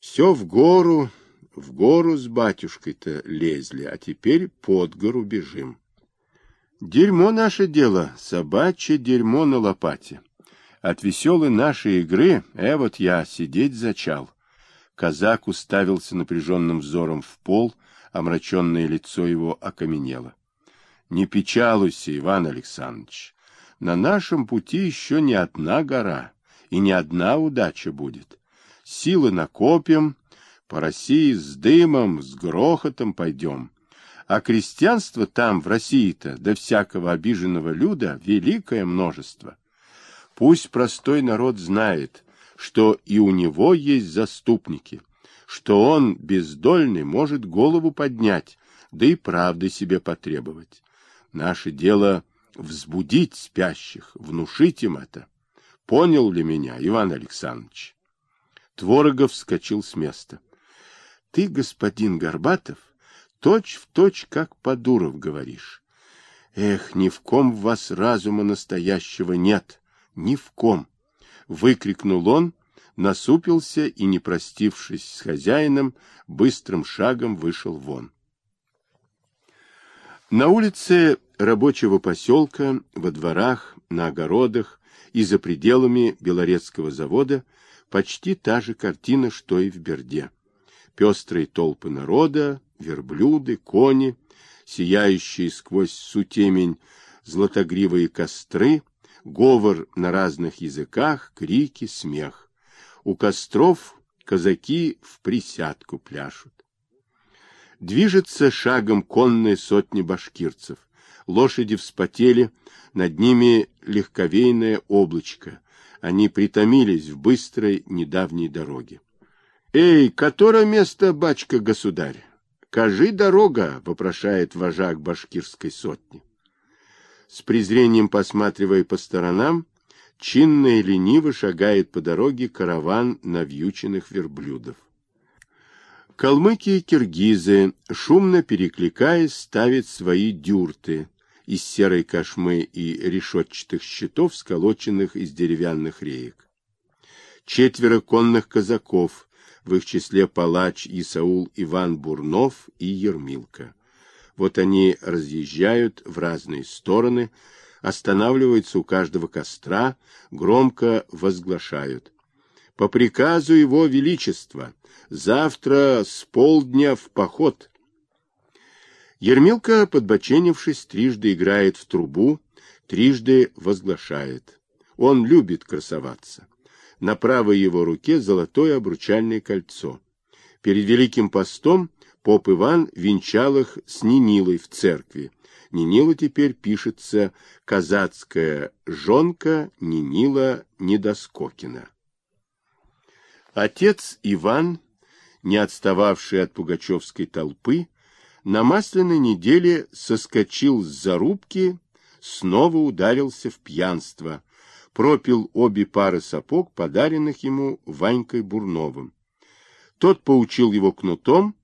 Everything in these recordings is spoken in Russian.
Все в гору, в гору с батюшкой-то лезли, а теперь под гору бежим. Дерьмо наше дело, собачье дерьмо на лопате. От веселой нашей игры, э, вот я, сидеть зачал. Казак уставился напряженным взором в пол, омраченное лицо его окаменело. Не печалуйся, Иван Александрович. На нашем пути еще не одна гора, и не одна удача будет. Силы накопим, по России с дымом, с грохотом пойдем. А крестьянство там, в России-то, до всякого обиженного люда, великое множество. Пусть простой народ знает, что и у него есть заступники, что он, бездольный, может голову поднять, да и правды себе потребовать. Наше дело взбудить спящих, внушить им это. Понял ли меня, Иван Александрович? Творогов вскочил с места. Ты, господин Горбатов, точь в точь, как Подуров говоришь. Эх, ни в ком в вас разума настоящего нет, ни в ком! Выкрикнул он, насупился и, не простившись с хозяином, быстрым шагом вышел вон. На улице рабочего поселка, во дворах, на огородах и за пределами Белорецкого завода почти та же картина, что и в Берде. Пестрые толпы народа, верблюды, кони, сияющие сквозь сутемень златогривые костры, говор на разных языках, крики, смех. У костров казаки в присядку пляшут. Движется шагом конные сотни башкирцев. Лошади вспотели, над ними легковейное облачко. Они притомились в быстрой недавней дороге. «Эй, которое место, бачка, государь? Кажи дорога!» — вопрошает вожак башкирской сотни. С презрением посматривая по сторонам, чинно и лениво шагает по дороге караван навьюченных верблюдов. Калмыки и киргизы, шумно перекликаясь, ставят свои дюрты из серой кошмы и решетчатых щитов, сколоченных из деревянных реек. Четверо конных казаков, в их числе палач Исаул Иван Бурнов и Ермилка. Вот они разъезжают в разные стороны, останавливаются у каждого костра, громко возглашают. По приказу его величества Завтра с полдня в поход. Ермилка, подбоченившись, трижды играет в трубу, трижды возглашает. Он любит красоваться. На правой его руке золотое обручальное кольцо. Перед Великим постом поп Иван венчал их с Нинилой в церкви. Нинила теперь пишется казацкая жонка Нинила Недоскокина. Отец Иван не отстававший от пугачевской толпы, на масляной неделе соскочил с зарубки, снова ударился в пьянство, пропил обе пары сапог, подаренных ему Ванькой Бурновым. Тот поучил его кнутом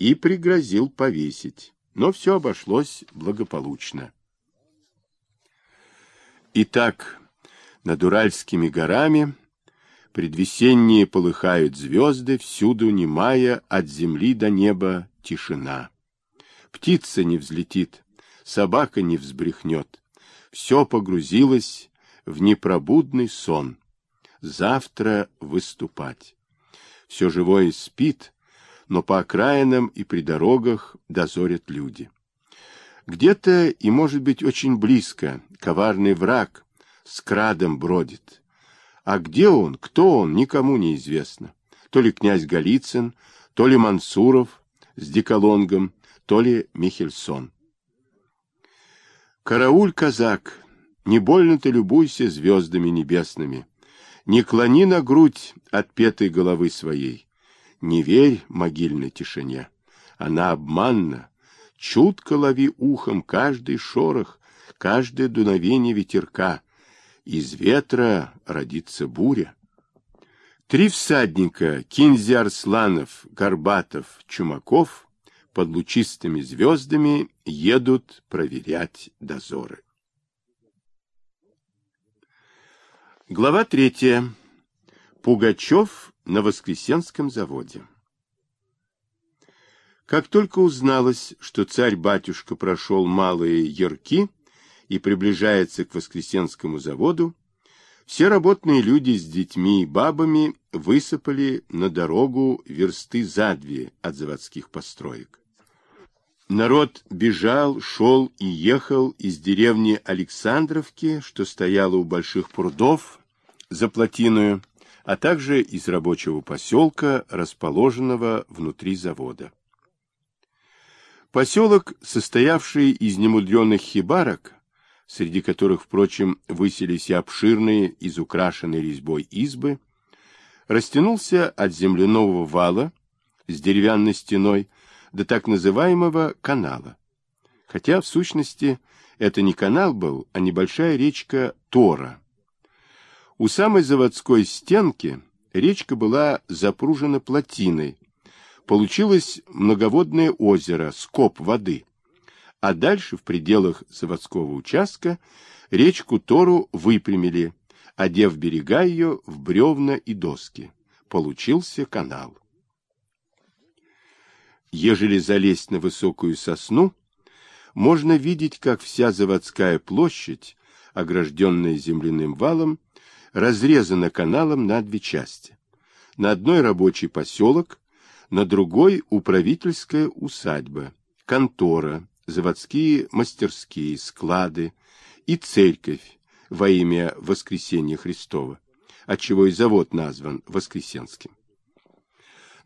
и пригрозил повесить, но все обошлось благополучно. Итак, над Уральскими горами Предвесенние полыхают звезды, всюду немая от земли до неба тишина. Птица не взлетит, собака не взбрехнет. Все погрузилось в непробудный сон. Завтра выступать. Все живое спит, но по окраинам и при дорогах дозорят люди. Где-то, и может быть очень близко, коварный враг с крадом бродит а где он, кто он, никому не известно. То ли князь Голицын, то ли Мансуров с Диколонгом, то ли Михельсон. Карауль, казак, не больно ты любуйся звездами небесными, не клони на грудь отпетой головы своей, не верь могильной тишине, она обманна, чутко лови ухом каждый шорох, каждое дуновение ветерка, из ветра родится буря. Три всадника — Кинзи Арсланов, Горбатов, Чумаков — под лучистыми звездами едут проверять дозоры. Глава третья. Пугачев на Воскресенском заводе. Как только узналось, что царь-батюшка прошел малые ярки и приближается к Воскресенскому заводу, все работные люди с детьми и бабами высыпали на дорогу версты за две от заводских построек. Народ бежал, шел и ехал из деревни Александровки, что стояла у больших прудов за плотиную, а также из рабочего поселка, расположенного внутри завода. Поселок, состоявший из немудреных хибарок, среди которых, впрочем, выселись и обширные, изукрашенные резьбой избы, растянулся от земляного вала с деревянной стеной до так называемого канала. Хотя, в сущности, это не канал был, а небольшая речка Тора. У самой заводской стенки речка была запружена плотиной. Получилось многоводное озеро, скоп воды. А дальше, в пределах заводского участка, речку Тору выпрямили, одев берега ее в бревна и доски. Получился канал. Ежели залезть на высокую сосну, можно видеть, как вся заводская площадь, огражденная земляным валом, разрезана каналом на две части. На одной рабочий поселок, на другой управительская усадьба, контора, заводские мастерские, склады и церковь во имя Воскресения Христова, отчего и завод назван Воскресенским.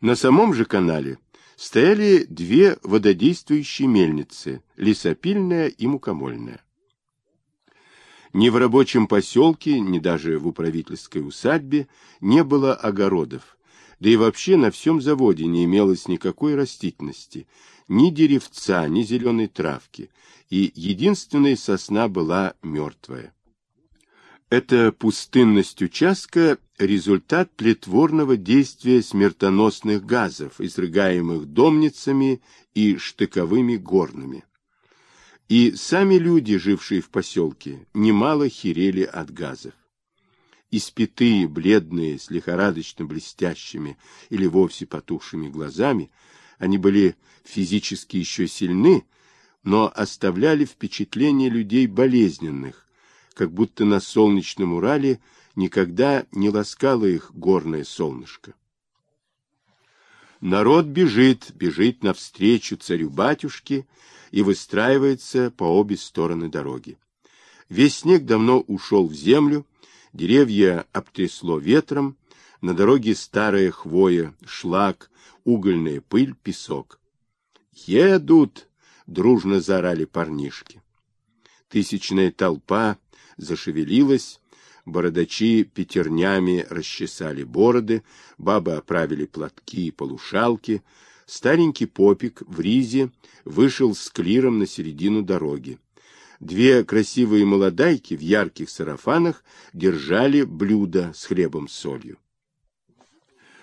На самом же канале стояли две вододействующие мельницы, лесопильная и мукомольная. Ни в рабочем поселке, ни даже в управительской усадьбе не было огородов, да и вообще на всем заводе не имелось никакой растительности, ни деревца, ни зеленой травки, и единственная сосна была мертвая. Эта пустынность участка – результат плетворного действия смертоносных газов, изрыгаемых домницами и штыковыми горными. И сами люди, жившие в поселке, немало херели от газов. Испитые, бледные, с лихорадочно блестящими или вовсе потухшими глазами, они были физически еще сильны, но оставляли впечатление людей болезненных, как будто на солнечном Урале никогда не ласкало их горное солнышко. Народ бежит, бежит навстречу царю-батюшке и выстраивается по обе стороны дороги. Весь снег давно ушел в землю, деревья обтрясло ветром, на дороге старая хвоя, шлак, угольная пыль, песок. «Едут!» — дружно заорали парнишки. Тысячная толпа зашевелилась, бородачи пятернями расчесали бороды, бабы оправили платки и полушалки, старенький попик в ризе вышел с клиром на середину дороги. Две красивые молодайки в ярких сарафанах держали блюдо с хлебом с солью.